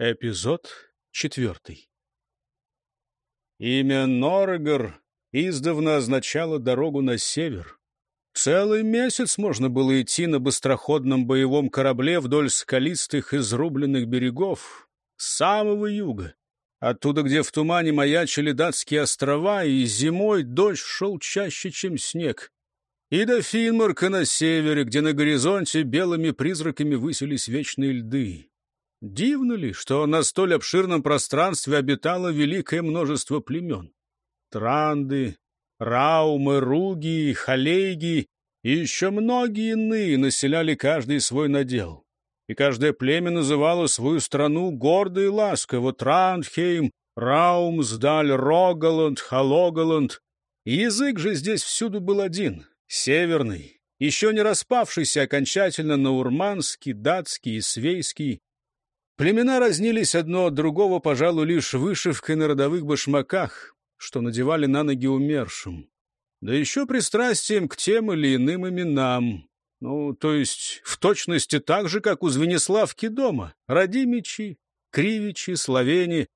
Эпизод четвертый. Имя Норегор издавна означало дорогу на север. Целый месяц можно было идти на быстроходном боевом корабле вдоль скалистых изрубленных берегов с самого юга, оттуда, где в тумане маячили датские острова, и зимой дождь шел чаще, чем снег. И до Финмарка на севере, где на горизонте белыми призраками высились вечные льды. Дивно ли, что на столь обширном пространстве обитало великое множество племен? Транды, Раумы, Руги, Халейги и еще многие иные населяли каждый свой надел. И каждое племя называло свою страну гордо и ласково Трандхейм, Раумсдаль, Рогаланд, Халогаланд. Язык же здесь всюду был один — северный, еще не распавшийся окончательно на урманский, датский и свейский. Племена разнились одно от другого, пожалуй, лишь вышивкой на родовых башмаках, что надевали на ноги умершим. Да еще пристрастием к тем или иным именам. Ну, то есть в точности так же, как у Звениславки дома. Радимичи, Кривичи, Словени.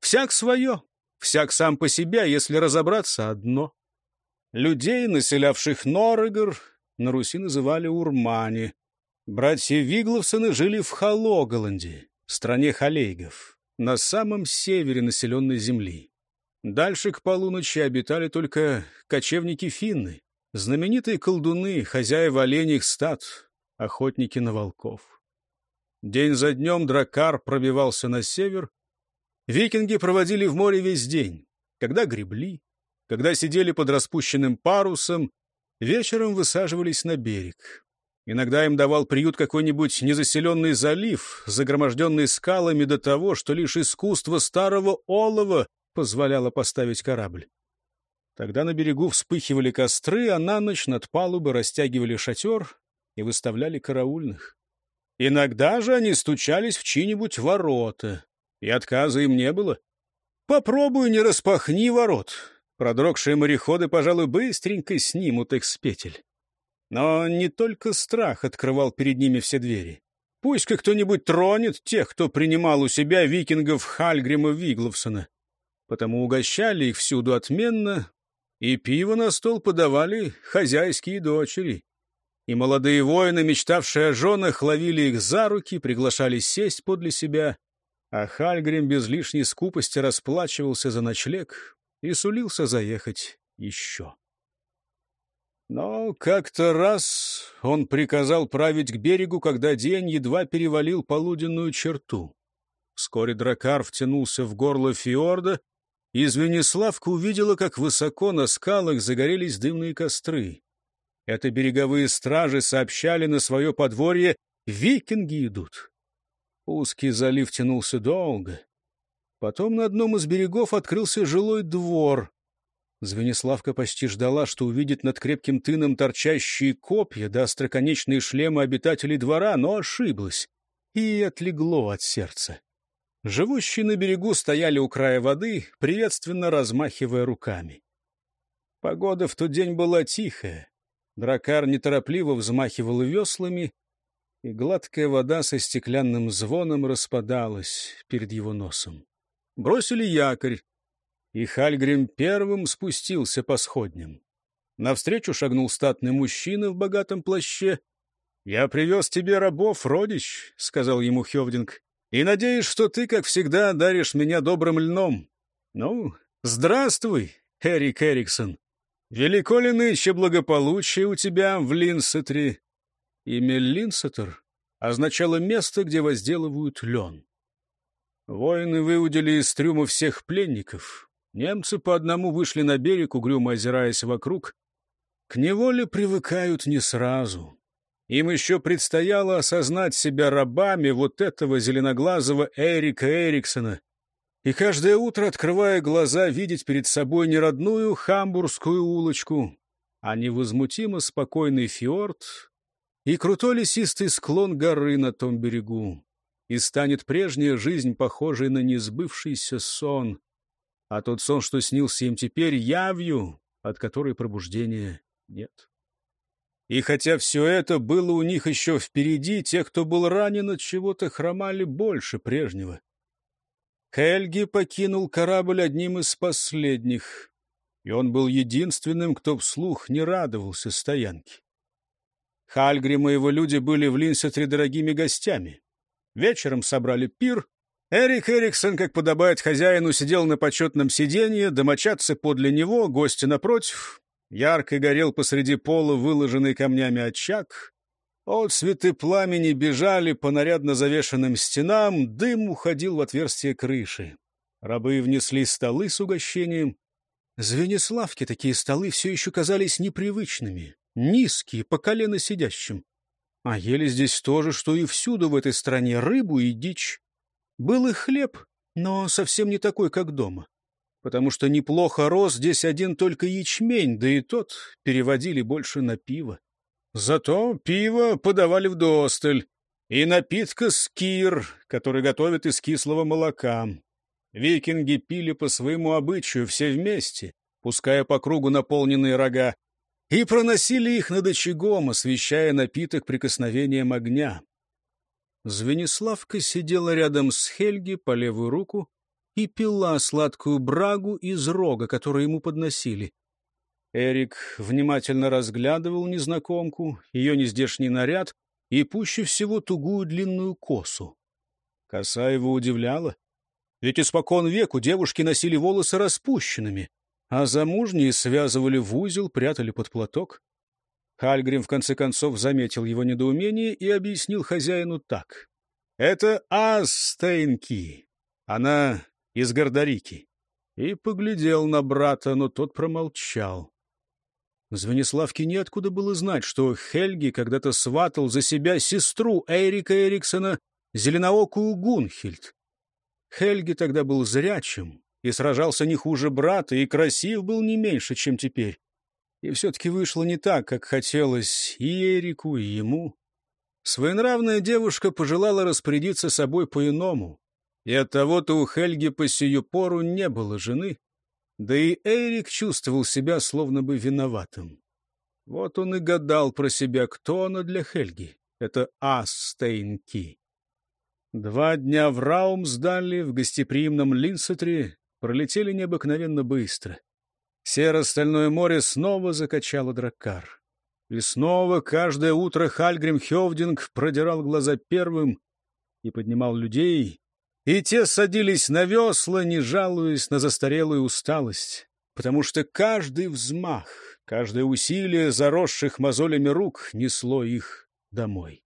Всяк свое, всяк сам по себе, если разобраться, одно. Людей, населявших Норыгор, на Руси называли урмане. Братья Вигловсоны жили в Хологоланде стране халейгов, на самом севере населенной земли. Дальше к полуночи обитали только кочевники-финны, знаменитые колдуны, хозяева оленьих стад, охотники на волков. День за днем дракар пробивался на север. Викинги проводили в море весь день, когда гребли, когда сидели под распущенным парусом, вечером высаживались на берег. Иногда им давал приют какой-нибудь незаселенный залив, загроможденный скалами до того, что лишь искусство старого олова позволяло поставить корабль. Тогда на берегу вспыхивали костры, а на ночь над палубой растягивали шатер и выставляли караульных. Иногда же они стучались в чьи-нибудь ворота, и отказа им не было. Попробуй не распахни ворот. Продрогшие мореходы, пожалуй, быстренько снимут их с петель. Но не только страх открывал перед ними все двери. Пусть-ка кто-нибудь тронет тех, кто принимал у себя викингов Хальгрима Вигловсона. Потому угощали их всюду отменно, и пиво на стол подавали хозяйские дочери. И молодые воины, мечтавшие о женах, ловили их за руки, приглашали сесть подле себя, а Хальгрим без лишней скупости расплачивался за ночлег и сулился заехать еще. Но как-то раз он приказал править к берегу, когда день едва перевалил полуденную черту. Вскоре дракар втянулся в горло фьорда, и Звениславка увидела, как высоко на скалах загорелись дымные костры. Это береговые стражи сообщали на свое подворье «Викинги идут». Узкий залив тянулся долго. Потом на одном из берегов открылся жилой двор, Звениславка почти ждала, что увидит над крепким тыном торчащие копья да остроконечные шлемы обитателей двора, но ошиблась и отлегло от сердца. Живущие на берегу стояли у края воды, приветственно размахивая руками. Погода в тот день была тихая. Дракар неторопливо взмахивал веслами, и гладкая вода со стеклянным звоном распадалась перед его носом. Бросили якорь, и Хальгрим первым спустился по сходням. Навстречу шагнул статный мужчина в богатом плаще. — Я привез тебе рабов, родич, — сказал ему Хевдинг, — и надеюсь, что ты, как всегда, даришь меня добрым льном. Ну, здравствуй, Эрик Эриксон. Велико ли нынче благополучие у тебя в Линсетре? Имя Линсетер означало место, где возделывают лен. Воины выудили из трюма всех пленников, Немцы по одному вышли на берег, угрюмо озираясь вокруг. К неволе привыкают не сразу. Им еще предстояло осознать себя рабами вот этого зеленоглазого Эрика Эриксона. И каждое утро, открывая глаза, видеть перед собой не родную хамбургскую улочку, а невозмутимо спокойный фьорд и крутой лесистый склон горы на том берегу. И станет прежняя жизнь похожей на несбывшийся сон, а тот сон, что снился им теперь, явью, от которой пробуждения нет. И хотя все это было у них еще впереди, те, кто был ранен от чего-то, хромали больше прежнего. Хельги покинул корабль одним из последних, и он был единственным, кто вслух не радовался стоянке. Хальгрим и его люди были в Линсетре дорогими гостями. Вечером собрали пир. Эрик Эриксон, как подобает хозяину, сидел на почетном сиденье, домочадцы подле него, гости напротив. Ярко горел посреди пола выложенный камнями очаг. От цветы пламени бежали по нарядно завешенным стенам, дым уходил в отверстие крыши. Рабы внесли столы с угощением. Звениславке такие столы все еще казались непривычными, низкие, по колено сидящим. А ели здесь то же, что и всюду в этой стране, рыбу и дичь. Был и хлеб, но совсем не такой, как дома. Потому что неплохо рос здесь один только ячмень, да и тот переводили больше на пиво. Зато пиво подавали в досталь, и напитка скир, который готовят из кислого молока. Викинги пили по своему обычаю все вместе, пуская по кругу наполненные рога, и проносили их над очагом, освещая напиток прикосновением огня. Звениславка сидела рядом с Хельги по левую руку и пила сладкую брагу из рога, который ему подносили. Эрик внимательно разглядывал незнакомку, ее нездешний наряд и пуще всего тугую длинную косу. Коса его удивляла, ведь испокон веку девушки носили волосы распущенными, а замужние связывали в узел, прятали под платок. Хальгрим в конце концов заметил его недоумение и объяснил хозяину так. «Это Астейнки. Она из Гордарики». И поглядел на брата, но тот промолчал. Звениславке неоткуда было знать, что Хельги когда-то сватал за себя сестру Эрика Эриксона, зеленоокую Гунхильд. Хельги тогда был зрячим и сражался не хуже брата, и красив был не меньше, чем теперь. И все-таки вышло не так, как хотелось и Эрику, и ему. Своенравная девушка пожелала распорядиться собой по-иному, и оттого-то у Хельги по сию пору не было жены. Да и Эрик чувствовал себя словно бы виноватым. Вот он и гадал про себя, кто она для Хельги. Это Астейнки. Два дня в Раумсдале, в гостеприимном Линсетре, пролетели необыкновенно быстро. Серо-стальное море снова закачало драккар. И снова каждое утро Хальгрим Хевдинг продирал глаза первым и поднимал людей, и те садились на весла, не жалуясь на застарелую усталость, потому что каждый взмах, каждое усилие заросших мозолями рук несло их домой.